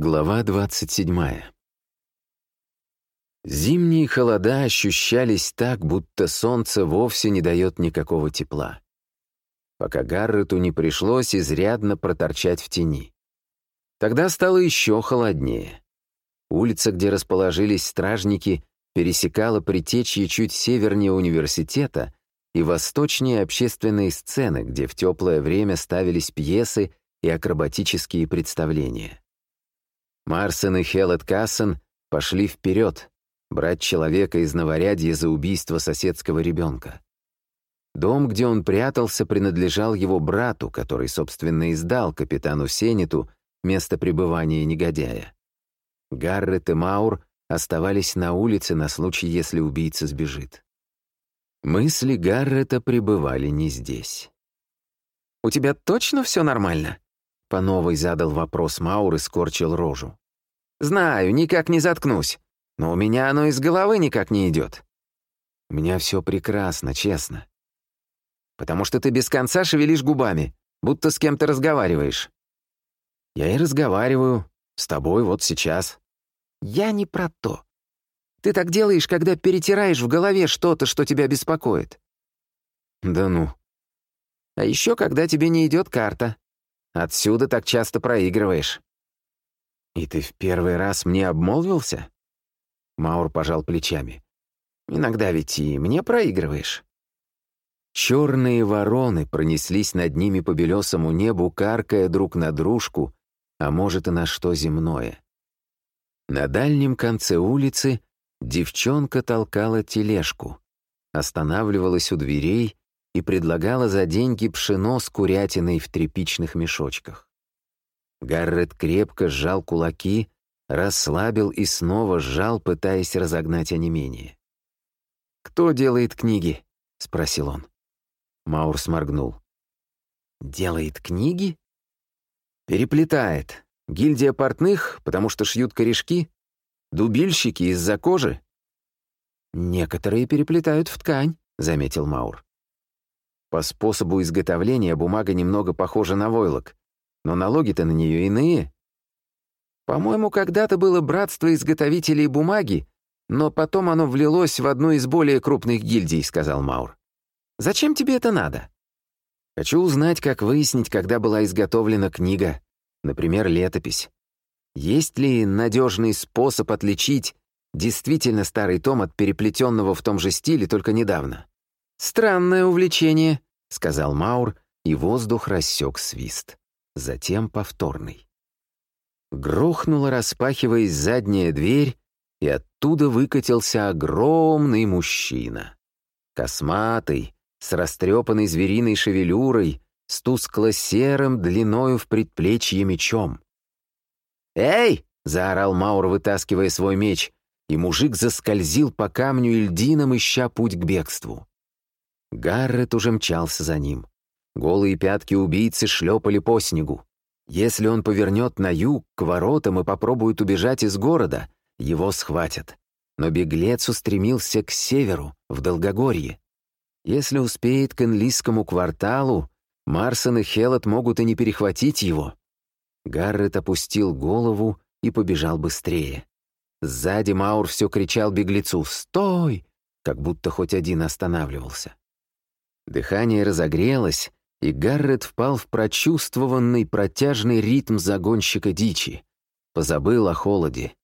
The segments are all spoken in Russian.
Глава 27. Зимние холода ощущались так, будто солнце вовсе не дает никакого тепла. Пока Гаррету не пришлось изрядно проторчать в тени. Тогда стало еще холоднее. Улица, где расположились стражники, пересекала притечье чуть севернее университета и восточнее общественные сцены, где в теплое время ставились пьесы и акробатические представления. Марсен и Хелет Кассен пошли вперед, брать человека из Новорядья за убийство соседского ребенка. Дом, где он прятался, принадлежал его брату, который, собственно, издал капитану Сенету место пребывания негодяя. Гаррет и Маур оставались на улице на случай, если убийца сбежит. Мысли Гаррета пребывали не здесь. «У тебя точно все нормально?» По новой задал вопрос Маур и скорчил рожу. «Знаю, никак не заткнусь, но у меня оно из головы никак не идет». «У меня все прекрасно, честно». «Потому что ты без конца шевелишь губами, будто с кем-то разговариваешь». «Я и разговариваю. С тобой вот сейчас». «Я не про то. Ты так делаешь, когда перетираешь в голове что-то, что тебя беспокоит». «Да ну». «А еще, когда тебе не идет карта. Отсюда так часто проигрываешь». «И ты в первый раз мне обмолвился?» Маур пожал плечами. «Иногда ведь и мне проигрываешь». Черные вороны пронеслись над ними по белесому небу, каркая друг на дружку, а может и на что земное. На дальнем конце улицы девчонка толкала тележку, останавливалась у дверей и предлагала за деньги пшено с курятиной в тряпичных мешочках. Гаррет крепко сжал кулаки, расслабил и снова сжал, пытаясь разогнать онемение. «Кто делает книги?» — спросил он. Маур сморгнул. «Делает книги?» «Переплетает. Гильдия портных, потому что шьют корешки? Дубильщики из-за кожи?» «Некоторые переплетают в ткань», — заметил Маур. По способу изготовления бумага немного похожа на войлок, но налоги-то на нее иные. По-моему, когда-то было братство изготовителей бумаги, но потом оно влилось в одну из более крупных гильдий, сказал Маур. Зачем тебе это надо? Хочу узнать, как выяснить, когда была изготовлена книга, например, летопись. Есть ли надежный способ отличить действительно старый том от переплетенного в том же стиле только недавно? «Странное увлечение», — сказал Маур, и воздух рассек свист. Затем повторный. Грохнула, распахиваясь задняя дверь, и оттуда выкатился огромный мужчина. Косматый, с растрепанной звериной шевелюрой, с тускло-серым длиною в предплечье мечом. «Эй!» — заорал Маур, вытаскивая свой меч, и мужик заскользил по камню и льдинам, ища путь к бегству. Гаррет уже мчался за ним. Голые пятки убийцы шлепали по снегу. Если он повернет на юг, к воротам и попробует убежать из города, его схватят. Но беглец устремился к северу, в Долгогорье. Если успеет к Энлийскому кварталу, Марсон и Хелот могут и не перехватить его. Гаррет опустил голову и побежал быстрее. Сзади Маур все кричал беглецу «Стой!», как будто хоть один останавливался. Дыхание разогрелось, и Гаррет впал в прочувствованный протяжный ритм загонщика дичи. Позабыл о холоде.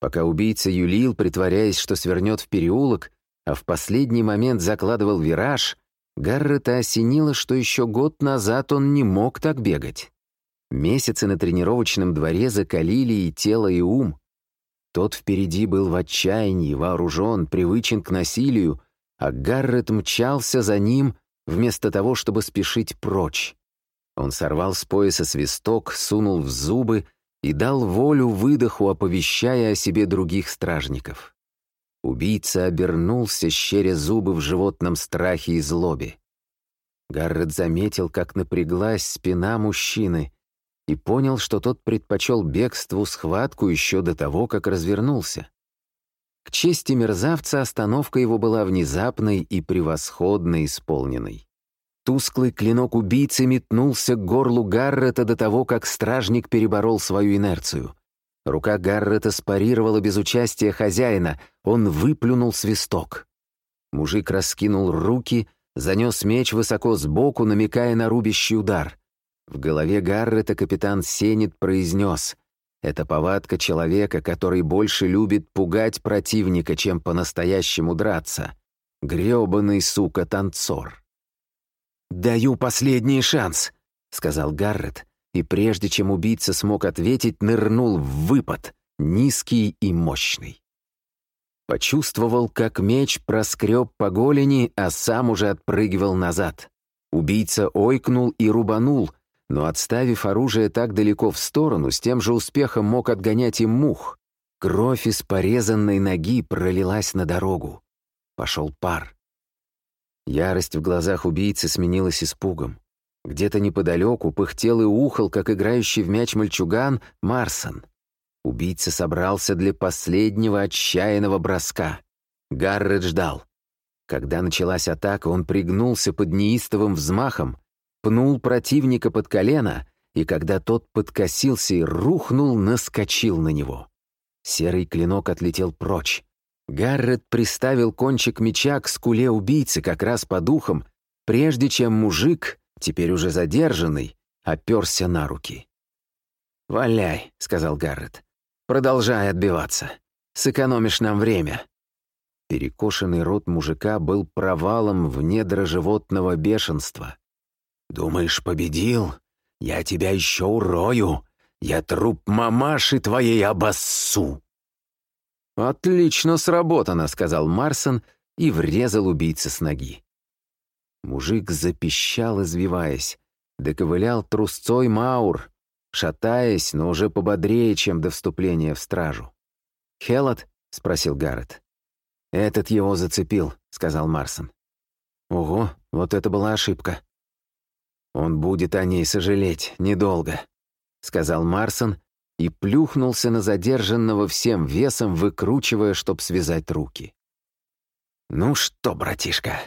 Пока убийца юлил, притворяясь, что свернет в переулок, а в последний момент закладывал вираж, Гаррета осенило, что еще год назад он не мог так бегать. Месяцы на тренировочном дворе закалили и тело, и ум. Тот впереди был в отчаянии, вооружен, привычен к насилию, а Гаррет мчался за ним вместо того, чтобы спешить прочь. Он сорвал с пояса свисток, сунул в зубы и дал волю выдоху, оповещая о себе других стражников. Убийца обернулся, щеря зубы в животном страхе и злобе. Гаррет заметил, как напряглась спина мужчины, и понял, что тот предпочел бегству схватку еще до того, как развернулся. К чести мерзавца остановка его была внезапной и превосходно исполненной. Тусклый клинок убийцы метнулся к горлу Гаррета до того, как стражник переборол свою инерцию. Рука Гаррета спарировала без участия хозяина, он выплюнул свисток. Мужик раскинул руки, занес меч высоко сбоку, намекая на рубящий удар. В голове Гаррета капитан Сенит произнес «Это повадка человека, который больше любит пугать противника, чем по-настоящему драться. Грёбаный, сука, танцор». «Даю последний шанс», — сказал Гаррет, и прежде чем убийца смог ответить, нырнул в выпад, низкий и мощный. Почувствовал, как меч проскреб по голени, а сам уже отпрыгивал назад. Убийца ойкнул и рубанул, но, отставив оружие так далеко в сторону, с тем же успехом мог отгонять им мух. Кровь из порезанной ноги пролилась на дорогу. Пошел пар. Ярость в глазах убийцы сменилась испугом. Где-то неподалеку пыхтел и ухал, как играющий в мяч мальчуган, Марсон. Убийца собрался для последнего отчаянного броска. Гаррет ждал. Когда началась атака, он пригнулся под неистовым взмахом, пнул противника под колено, и когда тот подкосился и рухнул, наскочил на него. Серый клинок отлетел прочь. Гаррет приставил кончик меча к скуле убийцы как раз по духам, прежде чем мужик, теперь уже задержанный, оперся на руки. «Валяй», — сказал Гаррет. Продолжай отбиваться. Сэкономишь нам время». Перекошенный рот мужика был провалом в недра животного бешенства. «Думаешь, победил? Я тебя еще урою. Я труп мамаши твоей обоссу». «Отлично сработано», — сказал Марсон и врезал убийце с ноги. Мужик запищал, извиваясь. Доковылял трусцой Маур, шатаясь, но уже пободрее, чем до вступления в стражу. «Хелот?» — спросил Гаррет. «Этот его зацепил», — сказал Марсон. «Ого, вот это была ошибка». «Он будет о ней сожалеть недолго», — сказал Марсон и плюхнулся на задержанного всем весом, выкручивая, чтоб связать руки. «Ну что, братишка,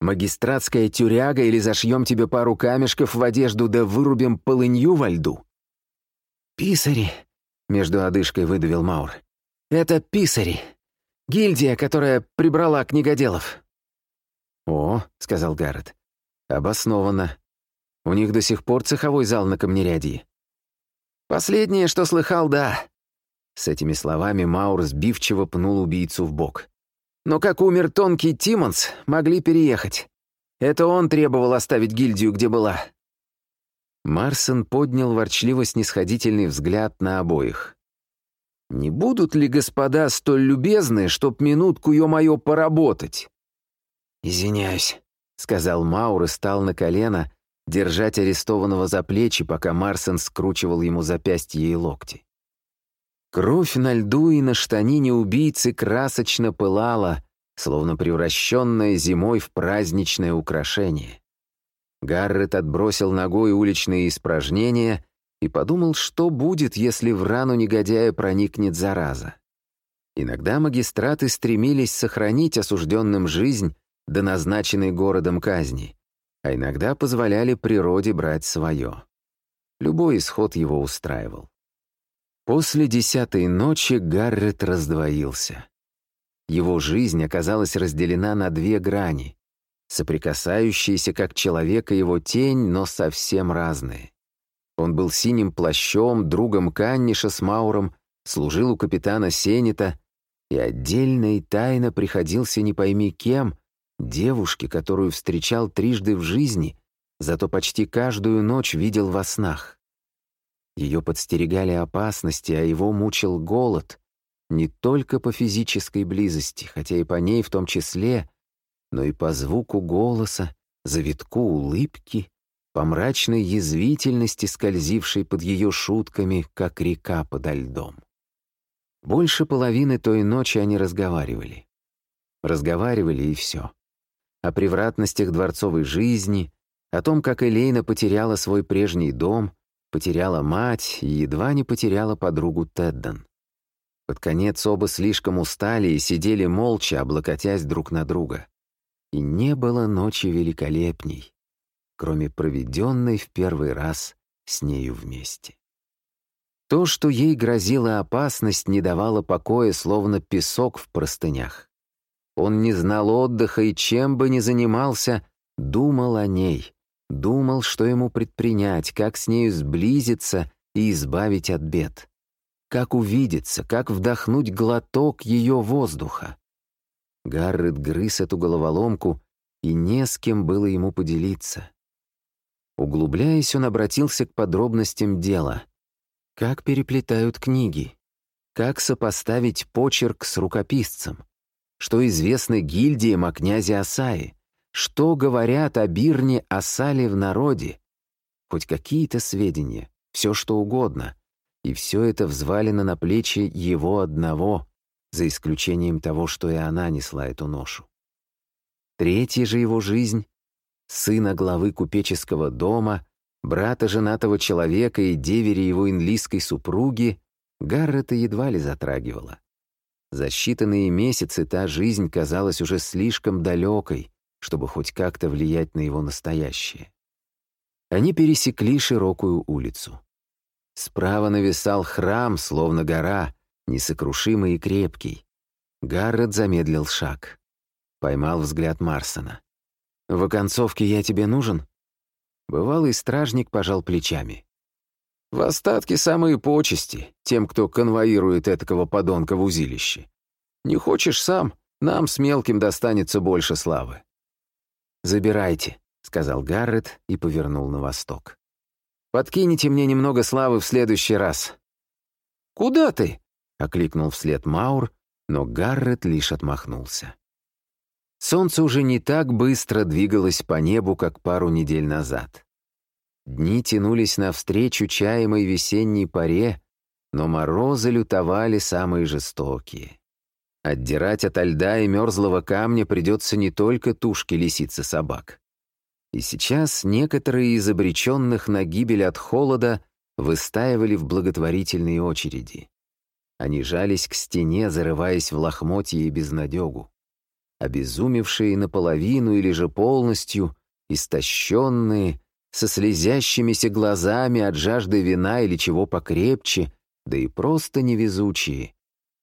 магистратская тюряга или зашьем тебе пару камешков в одежду да вырубим полынью во льду?» «Писари», — между одышкой выдавил Маур. «Это писари. Гильдия, которая прибрала книгоделов». «О», — сказал Гаррет, — «обоснованно. У них до сих пор цеховой зал на камнерядье». «Последнее, что слыхал, да». С этими словами Маур сбивчиво пнул убийцу в бок. «Но как умер тонкий Тимонс, могли переехать. Это он требовал оставить гильдию, где была. Марсон поднял ворчливо-снисходительный взгляд на обоих. «Не будут ли господа столь любезны, чтоб минутку, ё-моё, поработать?» «Извиняюсь», — сказал Маур и стал на колено, держать арестованного за плечи, пока Марсон скручивал ему запястье и локти. Кровь на льду и на штанине убийцы красочно пылала, словно превращенная зимой в праздничное украшение. Гаррет отбросил ногой уличные испражнения и подумал, что будет, если в рану негодяя проникнет зараза. Иногда магистраты стремились сохранить осужденным жизнь до назначенной городом казни, а иногда позволяли природе брать свое. Любой исход его устраивал. После десятой ночи Гаррет раздвоился. Его жизнь оказалась разделена на две грани соприкасающиеся как человек и его тень, но совсем разные. Он был синим плащом, другом Канниша с Мауром, служил у капитана Сенета и отдельно и тайно приходился не пойми кем, девушке, которую встречал трижды в жизни, зато почти каждую ночь видел во снах. Ее подстерегали опасности, а его мучил голод, не только по физической близости, хотя и по ней в том числе, но и по звуку голоса, завитку улыбки, по мрачной язвительности, скользившей под ее шутками, как река подо льдом. Больше половины той ночи они разговаривали. Разговаривали и все. О превратностях дворцовой жизни, о том, как Элейна потеряла свой прежний дом, потеряла мать и едва не потеряла подругу Тедден. Под конец оба слишком устали и сидели молча, облокотясь друг на друга и не было ночи великолепней, кроме проведенной в первый раз с нею вместе. То, что ей грозила опасность, не давало покоя, словно песок в простынях. Он не знал отдыха и чем бы ни занимался, думал о ней, думал, что ему предпринять, как с нею сблизиться и избавить от бед. Как увидеться, как вдохнуть глоток ее воздуха. Гаррет грыз эту головоломку, и не с кем было ему поделиться. Углубляясь, он обратился к подробностям дела. Как переплетают книги? Как сопоставить почерк с рукописцем? Что известно гильдиям о князе Асаи? Что говорят о Бирне Асале в народе? Хоть какие-то сведения, все что угодно. И все это взвалено на плечи его одного, за исключением того, что и она несла эту ношу. Третья же его жизнь — сына главы купеческого дома, брата женатого человека и девери его инлийской супруги, Гаррета едва ли затрагивала. За считанные месяцы та жизнь казалась уже слишком далекой, чтобы хоть как-то влиять на его настоящее. Они пересекли широкую улицу. Справа нависал храм, словно гора, несокрушимый и крепкий. Гаррет замедлил шаг. Поймал взгляд Марсона. «В оконцовке я тебе нужен?» Бывалый стражник пожал плечами. «В остатке самые почести, тем, кто конвоирует этакого подонка в узилище. Не хочешь сам, нам с мелким достанется больше славы». «Забирайте», — сказал Гаррет и повернул на восток. «Подкинете мне немного славы в следующий раз». «Куда ты?» — окликнул вслед Маур, но Гаррет лишь отмахнулся. Солнце уже не так быстро двигалось по небу, как пару недель назад. Дни тянулись навстречу чаемой весенней паре, но морозы лютовали самые жестокие. Отдирать от льда и мерзлого камня придется не только тушке лисицы собак. И сейчас некоторые из обреченных на гибель от холода выстаивали в благотворительные очереди. Они жались к стене, зарываясь в лохмотье и безнадегу. Обезумевшие наполовину или же полностью, истощенные, со слезящимися глазами от жажды вина или чего покрепче, да и просто невезучие.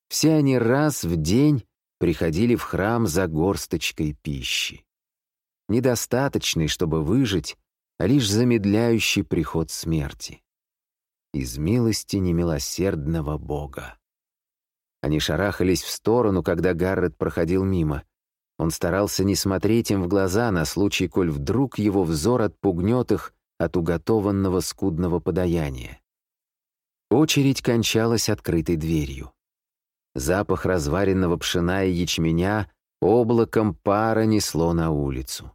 Все они раз в день приходили в храм за горсточкой пищи. Недостаточный, чтобы выжить, а лишь замедляющий приход смерти. Из милости немилосердного Бога. Они шарахались в сторону, когда Гаррет проходил мимо. Он старался не смотреть им в глаза на случай, коль вдруг его взор отпугнет их от уготованного скудного подаяния. Очередь кончалась открытой дверью. Запах разваренного пшена и ячменя облаком пара несло на улицу.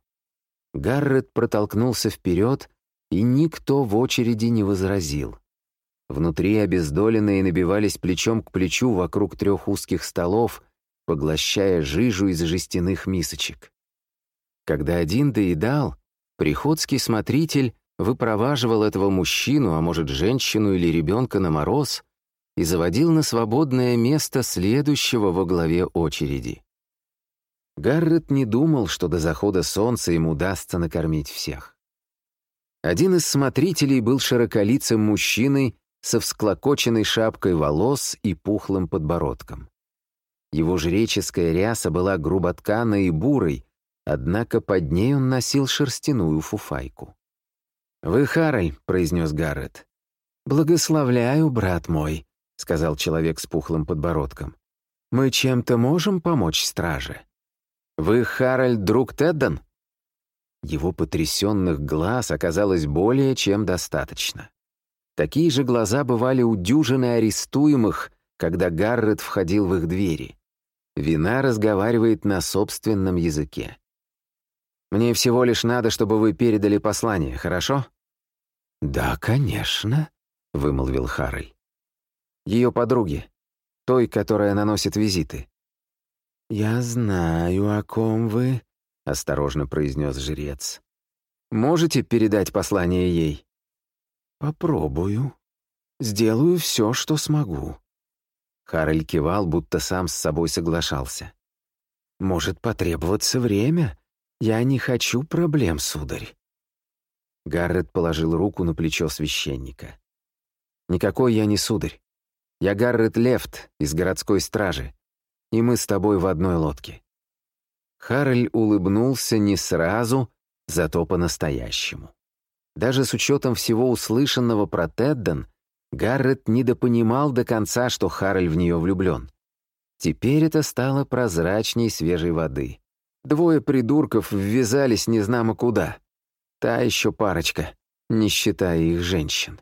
Гаррет протолкнулся вперед, и никто в очереди не возразил. Внутри обездоленные набивались плечом к плечу вокруг трех узких столов, поглощая жижу из жестяных мисочек. Когда один доедал, приходский смотритель выпроваживал этого мужчину, а может, женщину или ребенка на мороз и заводил на свободное место следующего во главе очереди. Гаррет не думал, что до захода солнца ему удастся накормить всех. Один из смотрителей был широколицым мужчиной со всклокоченной шапкой волос и пухлым подбородком. Его жреческая ряса была груботканой и бурой, однако под ней он носил шерстяную фуфайку. «Вы Хараль», — произнес Гаррет. «Благословляю, брат мой», — сказал человек с пухлым подбородком. «Мы чем-то можем помочь страже?» «Вы Харальд, друг Теддон?» Его потрясенных глаз оказалось более чем достаточно. Такие же глаза бывали у дюжины арестуемых, когда Гаррет входил в их двери. Вина разговаривает на собственном языке. «Мне всего лишь надо, чтобы вы передали послание, хорошо?» «Да, конечно», — вымолвил Харрель. «Ее подруге, той, которая наносит визиты». «Я знаю, о ком вы», — осторожно произнес жрец. «Можете передать послание ей?» «Попробую. Сделаю все, что смогу». Харрель кивал, будто сам с собой соглашался. «Может потребоваться время? Я не хочу проблем, сударь». Гаррет положил руку на плечо священника. «Никакой я не сударь. Я Гаррет Лефт из городской стражи, и мы с тобой в одной лодке». Харрель улыбнулся не сразу, зато по-настоящему. Даже с учетом всего услышанного про Тедден, Гаррет недопонимал до конца, что Харрель в нее влюблен. Теперь это стало прозрачней свежей воды. Двое придурков ввязались незнамо куда. Та еще парочка, не считая их женщин.